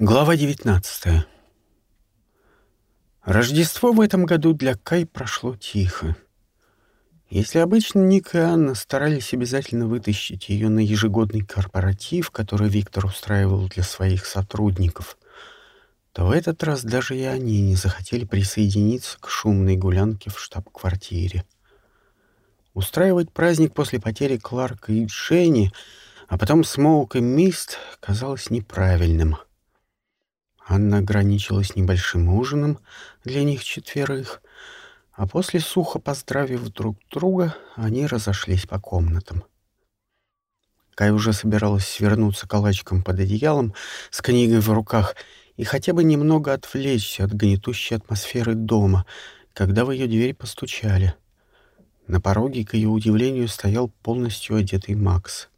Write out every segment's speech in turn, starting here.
Глава 19 Рождество в этом году для Кай прошло тихо. Если обычно Ник и Анна старались обязательно вытащить ее на ежегодный корпоратив, который Виктор устраивал для своих сотрудников, то в этот раз даже и они не захотели присоединиться к шумной гулянке в штаб-квартире. Устраивать праздник после потери Кларка и Дженни, а потом Смоук и Мист казалось неправильным — Анна ограничилась небольшим ужином для них четверых, а после, сухо поздравив друг друга, они разошлись по комнатам. Кай уже собиралась свернуться калачиком под одеялом с книгой в руках и хотя бы немного отвлечься от гнетущей атмосферы дома, когда в ее дверь постучали. На пороге, к ее удивлению, стоял полностью одетый Макс.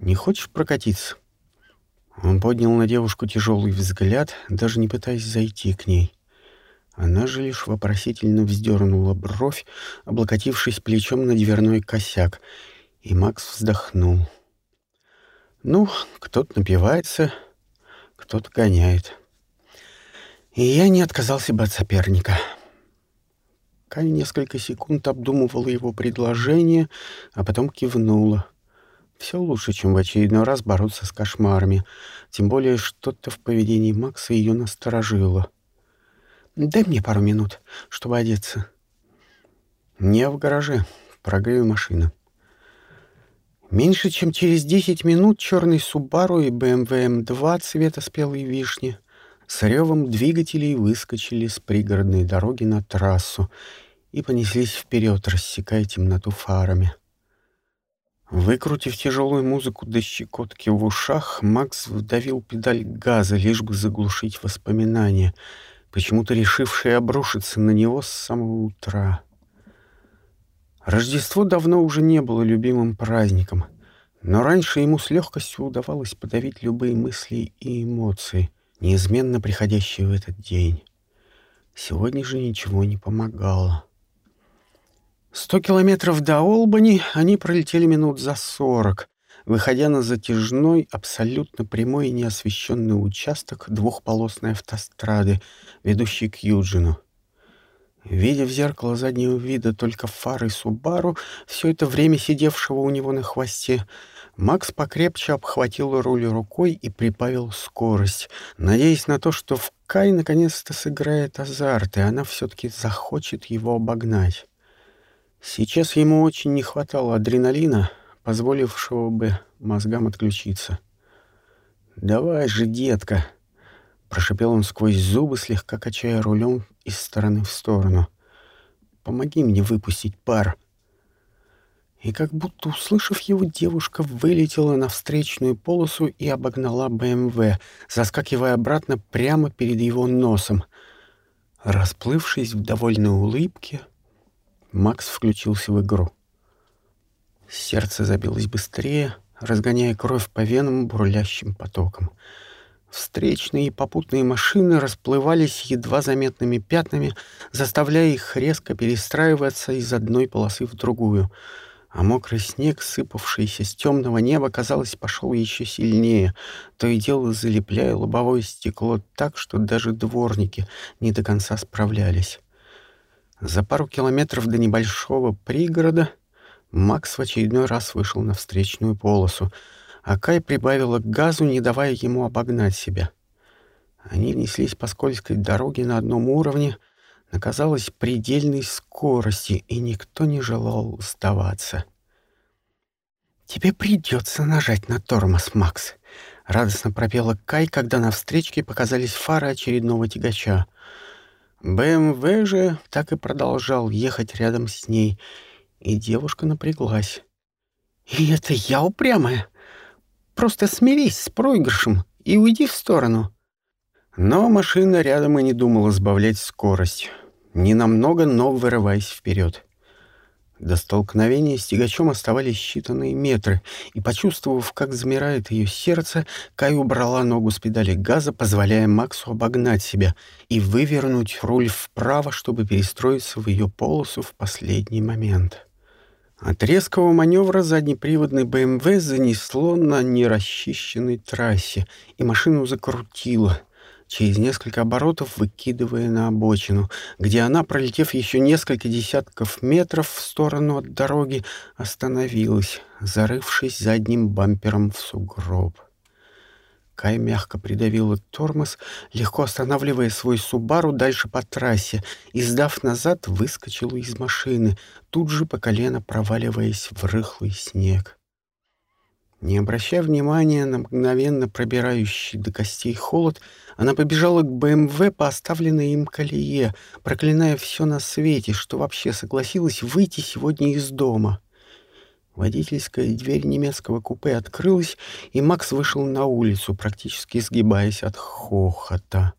«Не хочешь прокатиться?» Он поднял на девушку тяжелый взгляд, даже не пытаясь зайти к ней. Она же лишь вопросительно вздернула бровь, облокотившись плечом на дверной косяк, и Макс вздохнул. «Ну, кто-то напивается, кто-то гоняет. И я не отказался бы от соперника». Кай несколько секунд обдумывала его предложение, а потом кивнула. Все лучше, чем в очередной раз бороться с кошмарами. Тем более что-то в поведении Макса ее насторожило. «Дай мне пару минут, чтобы одеться». «Не в гараже. Прогрею машину». Меньше чем через десять минут черный Субару и БМВ М2 цвета спелой вишни с ревом двигателей выскочили с пригородной дороги на трассу и понеслись вперед, рассекая темноту фарами. Выкрутив тяжелую музыку до щекотки в ушах, Макс вдавил педаль газа, лишь бы заглушить воспоминания, почему-то решившие обрушиться на него с самого утра. Рождество давно уже не было любимым праздником, но раньше ему с легкостью удавалось подавить любые мысли и эмоции, неизменно приходящие в этот день. Сегодня же ничего не помогало. Сто километров до Олбани они пролетели минут за сорок, выходя на затяжной, абсолютно прямой и неосвещенный участок двухполосной автострады, ведущий к Юджину. Видя в зеркало заднего вида только фары Субару, все это время сидевшего у него на хвосте, Макс покрепче обхватил руль рукой и прибавил скорость, надеясь на то, что в Кай наконец-то сыграет азарт, и она все-таки захочет его обогнать. Сейчас ему очень не хватало адреналина, позволившего бы мозгам отключиться. «Давай же, детка!» — прошипел он сквозь зубы, слегка качая рулем из стороны в сторону. «Помоги мне выпустить пар!» И как будто услышав его, девушка вылетела на встречную полосу и обогнала БМВ, заскакивая обратно прямо перед его носом. Расплывшись в довольной улыбке, Макс включился в игру. Сердце забилось быстрее, разгоняя кровь по венам бурлящим потоком. Встречные и попутные машины расплывались едва заметными пятнами, заставляя их резко перестраиваться из одной полосы в другую. А мокрый снег, сыпавшийся с темного неба, казалось, пошел еще сильнее, то и дело залепляя лобовое стекло так, что даже дворники не до конца справлялись. За пару километров до небольшого пригорода Макс в очередной раз вышел на встречную полосу, а Кай прибавила газу, не давая ему обогнать себя. Они неслись по скользкой дороге на одном уровне, на, казалось, предельной скорости, и никто не желал сдаваться. «Тебе придется нажать на тормоз, Макс», — радостно пропела Кай, когда на встречке показались фары очередного тягача — БМВ же так и продолжал ехать рядом с ней, и девушка напряглась. «И это я упрямая? Просто смирись с проигрышем и уйди в сторону». Но машина рядом и не думала сбавлять скорость. Ненамного, но вырываясь вперед. До столкновения с тягачом оставались считанные метры, и, почувствовав, как замирает ее сердце, Кай убрала ногу с педали газа, позволяя Максу обогнать себя и вывернуть руль вправо, чтобы перестроиться в ее полосу в последний момент. От резкого маневра заднеприводный БМВ занесло на нерасчищенной трассе, и машину закрутило, через несколько оборотов выкидывая на обочину, где она, пролетев еще несколько десятков метров в сторону от дороги, остановилась, зарывшись задним бампером в сугроб. Кай мягко придавила тормоз, легко останавливая свой Субару дальше по трассе, и, сдав назад, выскочила из машины, тут же по колено проваливаясь в рыхлый снег. Не обращая внимания на мгновенно пробирающий до костей холод, она побежала к БМВ по оставленной им колее, проклиная все на свете, что вообще согласилась выйти сегодня из дома. Водительская дверь немецкого купе открылась, и Макс вышел на улицу, практически сгибаясь от хохота.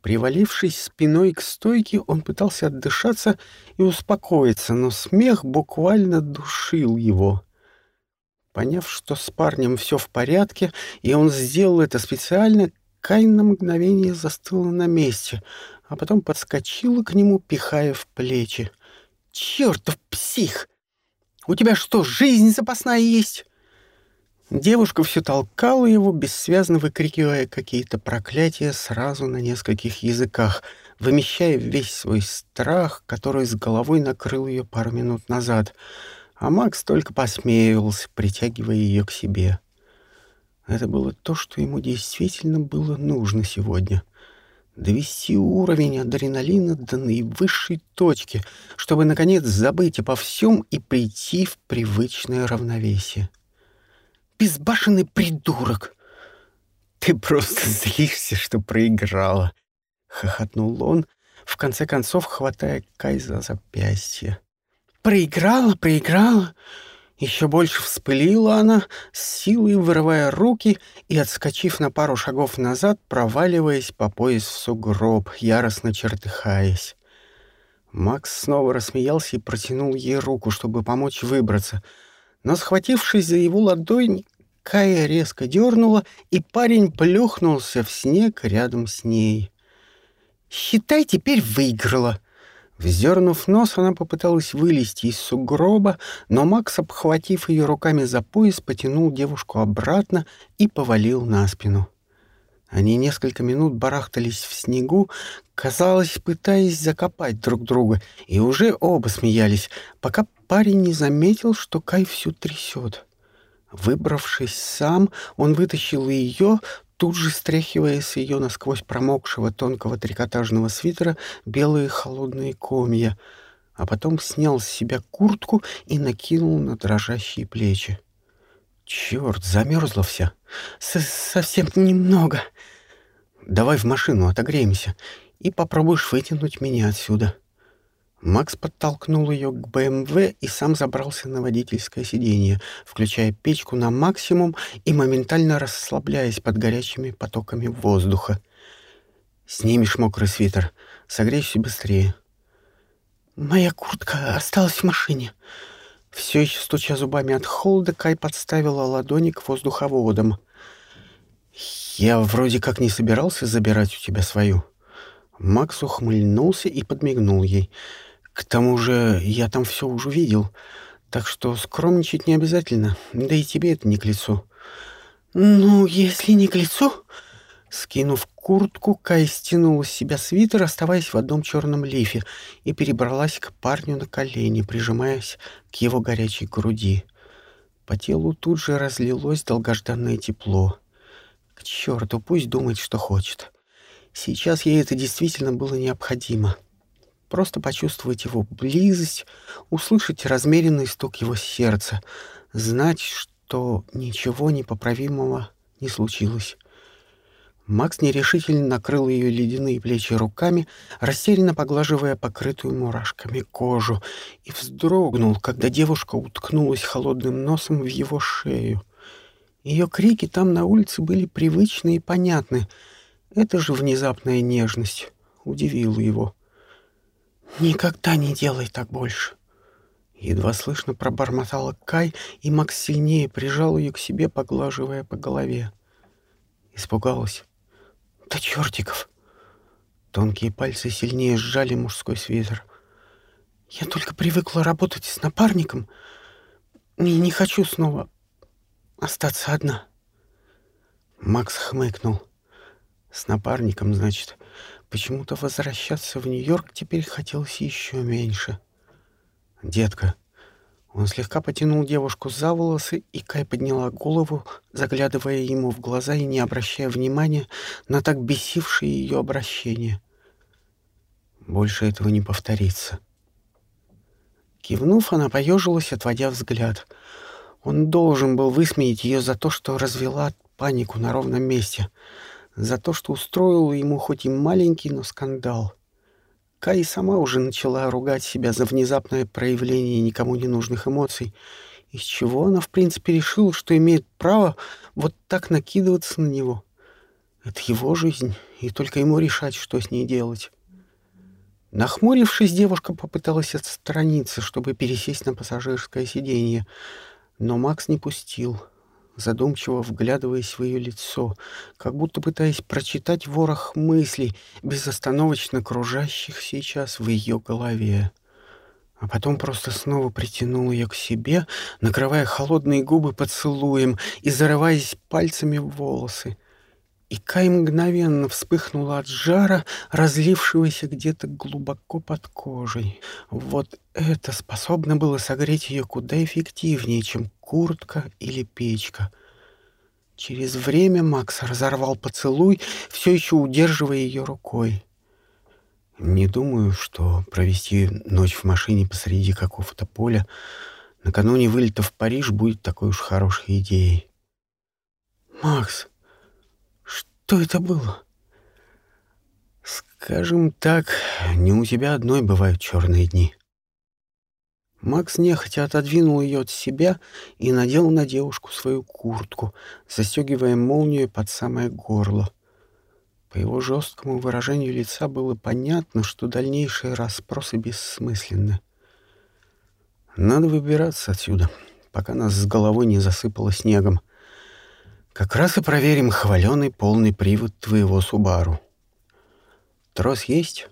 Привалившись спиной к стойке, он пытался отдышаться и успокоиться, но смех буквально душил его. Поняв, что с парнем все в порядке, и он сделал это специально, Кай на мгновение застыла на месте, а потом подскочила к нему, пихая в плечи. «Чертов псих!» У тебя что, жизнь запасная есть?» Девушка все толкала его, бессвязно выкрикивая какие-то проклятия сразу на нескольких языках, вымещая весь свой страх, который с головой накрыл ее пару минут назад, а Макс только посмеивался, притягивая ее к себе. Это было то, что ему действительно было нужно сегодня — довести уровень адреналина до наивысшей точки, чтобы, наконец, забыть обо всем и прийти в привычное равновесие. «Безбашенный придурок!» «Ты просто злишься, что проиграла!» — хохотнул он, в конце концов хватая Кай за запястье. «Проиграла, проиграла!» Еще больше вспылила она, с силой вырывая руки и, отскочив на пару шагов назад, проваливаясь по пояс в сугроб, яростно чертыхаясь. Макс снова рассмеялся и протянул ей руку, чтобы помочь выбраться. Но, схватившись за его ладонь, Кая резко дернула, и парень плюхнулся в снег рядом с ней. «Считай, теперь выиграла», Вздернув нос, она попыталась вылезти из сугроба, но Макс, обхватив ее руками за пояс, потянул девушку обратно и повалил на спину. Они несколько минут барахтались в снегу, казалось, пытаясь закопать друг друга, и уже оба смеялись, пока парень не заметил, что Кай всю трясет. Выбравшись сам, он вытащил ее, тут же стряхивая с ее насквозь промокшего тонкого трикотажного свитера белые холодные комья, а потом снял с себя куртку и накинул на дрожащие плечи. Черт, замерзла вся. С Совсем немного. Давай в машину, отогреемся, и попробуешь вытянуть меня отсюда. Макс подтолкнул ее к БМВ и сам забрался на водительское сиденье, включая печку на максимум и моментально расслабляясь под горячими потоками воздуха. «Снимешь мокрый свитер, согрейся быстрее». «Моя куртка осталась в машине». Все еще стуча зубами от холода, Кай подставила ладони к воздуховодам. «Я вроде как не собирался забирать у тебя свою». Макс ухмыльнулся и подмигнул ей — к тому же я там все уже видел, так что скромничать не обязательно, да и тебе это не к лицу». «Ну, если не к лицу...» Скинув куртку, Кай стянула с себя свитер, оставаясь в одном черном лифе, и перебралась к парню на колени, прижимаясь к его горячей груди. По телу тут же разлилось долгожданное тепло. К черту, пусть думает, что хочет. Сейчас ей это действительно было необходимо. Просто почувствовать его близость, услышать размеренный стук его сердца, знать, что ничего непоправимого не случилось. Макс нерешительно накрыл ее ледяные плечи руками, растерянно поглаживая покрытую мурашками кожу, и вздрогнул, когда девушка уткнулась холодным носом в его шею. Ее крики там на улице были привычны и понятны. Это же внезапная нежность удивила его. «Никогда не делай так больше!» Едва слышно пробормотала Кай, и Макс сильнее прижал ее к себе, поглаживая по голове. Испугалась. «Да чертиков!» Тонкие пальцы сильнее сжали мужской свитер. Я только привыкла работать с напарником и не хочу снова остаться одна. Макс хмыкнул. С напарником, значит, почему-то возвращаться в Нью-Йорк теперь хотелось еще меньше. Детка, он слегка потянул девушку за волосы, и Кай подняла голову, заглядывая ему в глаза и не обращая внимания на так бесившее ее обращение. Больше этого не повторится. Кивнув, она поежилась, отводя взгляд. Он должен был высмеять ее за то, что развела панику на ровном месте, за то, что устроила ему хоть и маленький, но скандал — Кай сама уже начала ругать себя за внезапное проявление никому не нужных эмоций, из чего она, в принципе, решила, что имеет право вот так накидываться на него. Это его жизнь, и только ему решать, что с ней делать. Нахмурившись, девушка попыталась отстраниться, чтобы пересесть на пассажирское сиденье, но Макс не пустил — задумчиво вглядываясь в ее лицо, как будто пытаясь прочитать ворох мыслей, безостановочно кружащих сейчас в ее голове. А потом просто снова притянул ее к себе, накрывая холодные губы поцелуем и зарываясь пальцами в волосы. И Кай мгновенно вспыхнула от жара, разлившегося где-то глубоко под кожей. Вот это способно было согреть ее куда эффективнее, чем куртка или печка. Через время Макс разорвал поцелуй, все еще удерживая ее рукой. Не думаю, что провести ночь в машине посреди какого-то поля накануне вылета в Париж будет такой уж хорошей идеей. «Макс, что это было?» «Скажем так, не у тебя одной бывают черные дни». Макс нехотя отодвинул ее от себя и надел на девушку свою куртку, застегивая молнию под самое горло. По его жесткому выражению лица было понятно, что дальнейшие расспросы бессмысленны. Надо выбираться отсюда, пока нас с головой не засыпало снегом. Как раз и проверим хваленый полный привод твоего Субару. Трос есть?